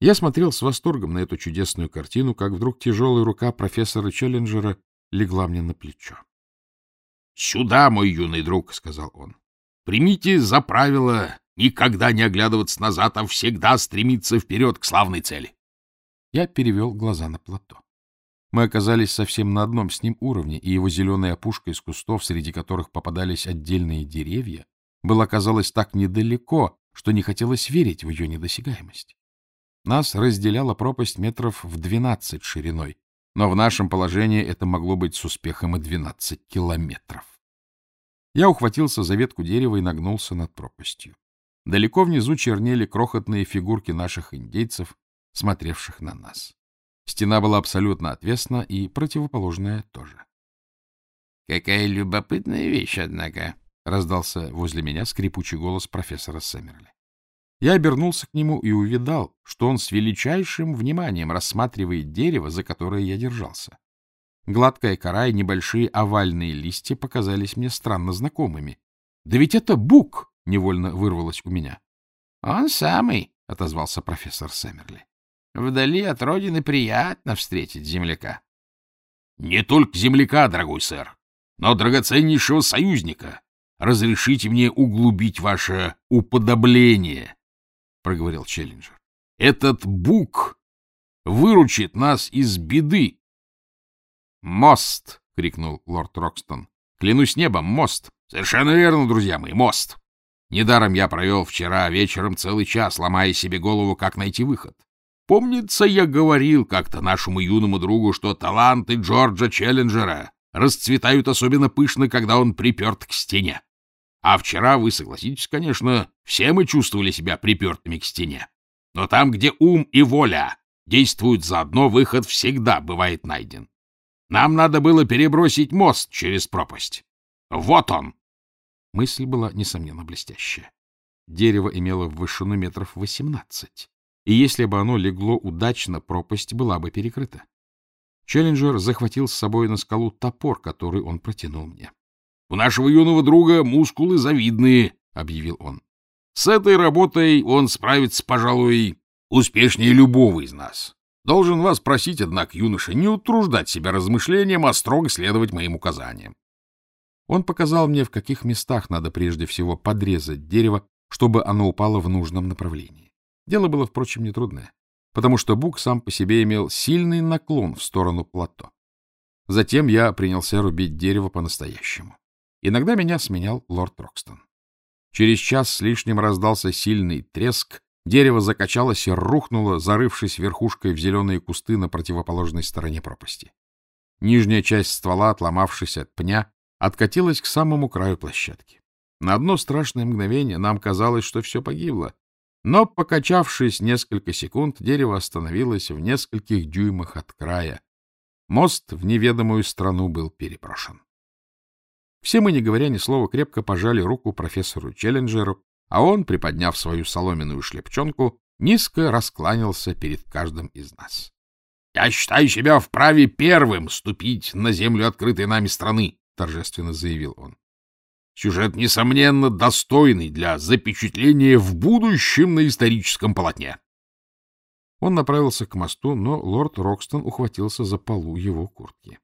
Я смотрел с восторгом на эту чудесную картину, как вдруг тяжелая рука профессора Челленджера легла мне на плечо. — Сюда, мой юный друг, — сказал он. — Примите за правило никогда не оглядываться назад, а всегда стремиться вперед к славной цели. Я перевел глаза на плато. Мы оказались совсем на одном с ним уровне, и его зеленая опушка из кустов, среди которых попадались отдельные деревья, была, казалось, так недалеко, что не хотелось верить в ее недосягаемость. Нас разделяла пропасть метров в двенадцать шириной, но в нашем положении это могло быть с успехом и двенадцать километров. Я ухватился за ветку дерева и нагнулся над пропастью. Далеко внизу чернели крохотные фигурки наших индейцев, смотревших на нас. Стена была абсолютно отвесна и противоположная тоже. — Какая любопытная вещь, однако, — раздался возле меня скрипучий голос профессора Сэмерли. Я обернулся к нему и увидал, что он с величайшим вниманием рассматривает дерево, за которое я держался. Гладкая кора и небольшие овальные листья показались мне странно знакомыми. — Да ведь это бук! — невольно вырвалось у меня. — Он самый, — отозвался профессор Сэмерли. — Вдали от родины приятно встретить земляка. — Не только земляка, дорогой сэр, но драгоценнейшего союзника, разрешите мне углубить ваше уподобление, — проговорил Челленджер. — Этот бук выручит нас из беды. — Мост! — крикнул лорд Рокстон. — Клянусь небом, мост! Совершенно верно, друзья мои, мост! Недаром я провел вчера вечером целый час, ломая себе голову, как найти выход. Помнится, я говорил как-то нашему юному другу, что таланты Джорджа Челленджера расцветают особенно пышно, когда он приперт к стене. А вчера, вы согласитесь, конечно, все мы чувствовали себя припертыми к стене. Но там, где ум и воля действуют заодно, выход всегда бывает найден. Нам надо было перебросить мост через пропасть. Вот он! Мысль была, несомненно, блестящая. Дерево имело в вышину метров восемнадцать, и если бы оно легло удачно, пропасть была бы перекрыта. Челленджер захватил с собой на скалу топор, который он протянул мне. У нашего юного друга мускулы завидные, — объявил он. С этой работой он справится, пожалуй, успешнее любого из нас. Должен вас просить, однако, юноша, не утруждать себя размышлением, а строго следовать моим указаниям. Он показал мне, в каких местах надо прежде всего подрезать дерево, чтобы оно упало в нужном направлении. Дело было, впрочем, нетрудное, потому что бук сам по себе имел сильный наклон в сторону плато. Затем я принялся рубить дерево по-настоящему. Иногда меня сменял лорд Рокстон. Через час с лишним раздался сильный треск, дерево закачалось и рухнуло, зарывшись верхушкой в зеленые кусты на противоположной стороне пропасти. Нижняя часть ствола, отломавшись от пня, откатилась к самому краю площадки. На одно страшное мгновение нам казалось, что все погибло, но, покачавшись несколько секунд, дерево остановилось в нескольких дюймах от края. Мост в неведомую страну был переброшен. Все мы, не говоря ни слова, крепко пожали руку профессору Челленджеру, а он, приподняв свою соломенную шлепчонку, низко раскланялся перед каждым из нас. — Я считаю себя вправе первым ступить на землю открытой нами страны, — торжественно заявил он. Сюжет, несомненно, достойный для запечатления в будущем на историческом полотне. Он направился к мосту, но лорд Рокстон ухватился за полу его куртки.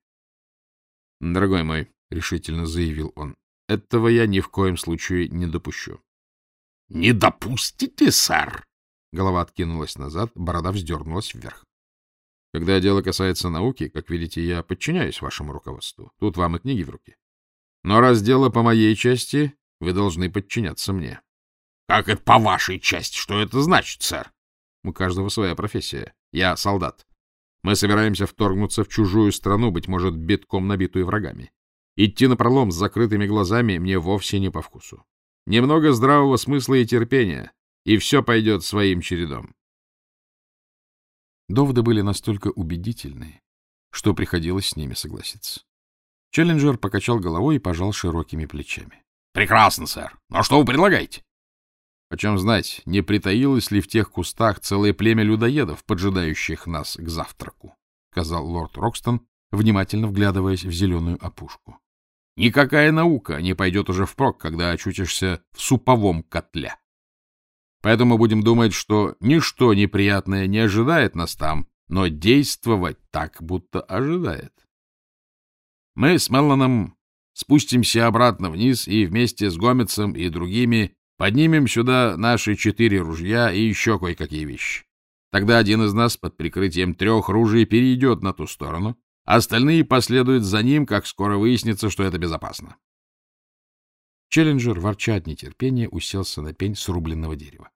— Дорогой мой, — решительно заявил он. — Этого я ни в коем случае не допущу. — Не допустите, сэр? Голова откинулась назад, борода вздернулась вверх. — Когда дело касается науки, как видите, я подчиняюсь вашему руководству. Тут вам и книги в руки. Но раз дело по моей части, вы должны подчиняться мне. — Как это по вашей части? Что это значит, сэр? — У каждого своя профессия. Я солдат. Мы собираемся вторгнуться в чужую страну, быть может, битком набитую врагами. Идти на пролом с закрытыми глазами мне вовсе не по вкусу. Немного здравого смысла и терпения, и все пойдет своим чередом. Доводы были настолько убедительные, что приходилось с ними согласиться. Челленджер покачал головой и пожал широкими плечами. — Прекрасно, сэр. Но что вы предлагаете? — Почем знать, не притаилось ли в тех кустах целое племя людоедов, поджидающих нас к завтраку, — сказал лорд Рокстон, внимательно вглядываясь в зеленую опушку. Никакая наука не пойдет уже впрок, когда очутишься в суповом котле. Поэтому будем думать, что ничто неприятное не ожидает нас там, но действовать так, будто ожидает. Мы с Мелланом спустимся обратно вниз и вместе с Гомецем и другими поднимем сюда наши четыре ружья и еще кое-какие вещи. Тогда один из нас под прикрытием трех ружей перейдет на ту сторону, остальные последуют за ним, как скоро выяснится, что это безопасно. Челленджер, ворча от нетерпения, уселся на пень срубленного дерева.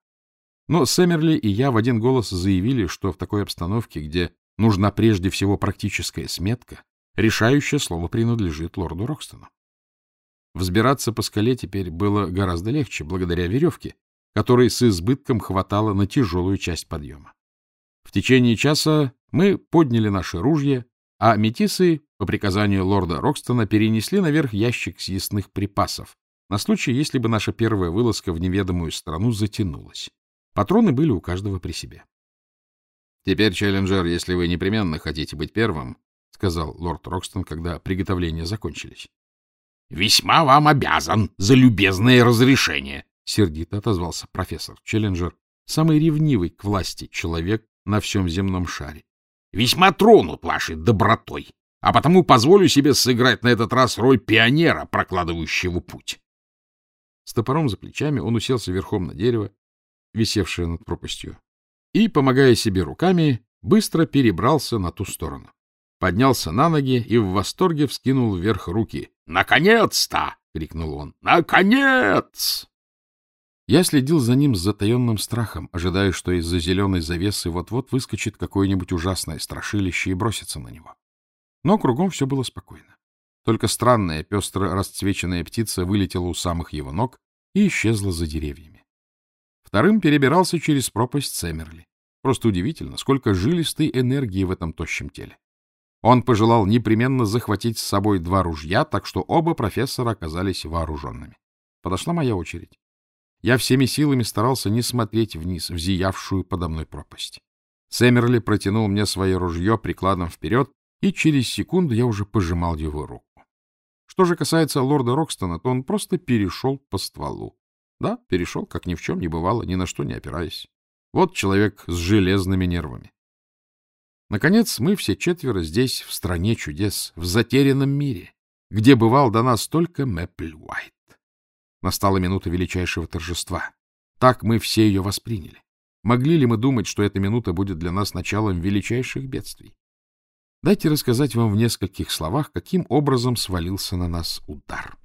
Но Сэмерли и я в один голос заявили, что в такой обстановке, где нужна прежде всего практическая сметка, решающее слово принадлежит лорду Рокстону. Взбираться по скале теперь было гораздо легче, благодаря веревке, которой с избытком хватало на тяжелую часть подъема. В течение часа мы подняли наши ружья, а метисы, по приказанию лорда Рокстона, перенесли наверх ящик съестных припасов, на случай, если бы наша первая вылазка в неведомую страну затянулась. Патроны были у каждого при себе. — Теперь, Челленджер, если вы непременно хотите быть первым, — сказал лорд Рокстон, когда приготовления закончились. — Весьма вам обязан за любезное разрешение, — сердито отозвался профессор Челленджер, самый ревнивый к власти человек на всем земном шаре. — Весьма тронут вашей добротой, а потому позволю себе сыграть на этот раз роль пионера, прокладывающего путь. С топором за плечами он уселся верхом на дерево, висевшее над пропастью, и, помогая себе руками, быстро перебрался на ту сторону. Поднялся на ноги и в восторге вскинул вверх руки. «Наконец-то!» — крикнул он. «Наконец!» Я следил за ним с затаенным страхом, ожидая, что из-за зеленой завесы вот-вот выскочит какое-нибудь ужасное страшилище и бросится на него. Но кругом все было спокойно. Только странная, пестро расцвеченная птица вылетела у самых его ног и исчезла за деревьями. Вторым перебирался через пропасть Сэмерли. Просто удивительно, сколько жилистой энергии в этом тощем теле. Он пожелал непременно захватить с собой два ружья, так что оба профессора оказались вооруженными. Подошла моя очередь. Я всеми силами старался не смотреть вниз, в зиявшую подо мной пропасть. Сэмерли протянул мне свое ружье прикладом вперед, и через секунду я уже пожимал его руку. Что же касается лорда Рокстона, то он просто перешел по стволу. Да, перешел, как ни в чем не бывало, ни на что не опираясь. Вот человек с железными нервами. Наконец, мы все четверо здесь, в стране чудес, в затерянном мире, где бывал до нас только Мэппл Уайт. Настала минута величайшего торжества. Так мы все ее восприняли. Могли ли мы думать, что эта минута будет для нас началом величайших бедствий? Дайте рассказать вам в нескольких словах, каким образом свалился на нас удар.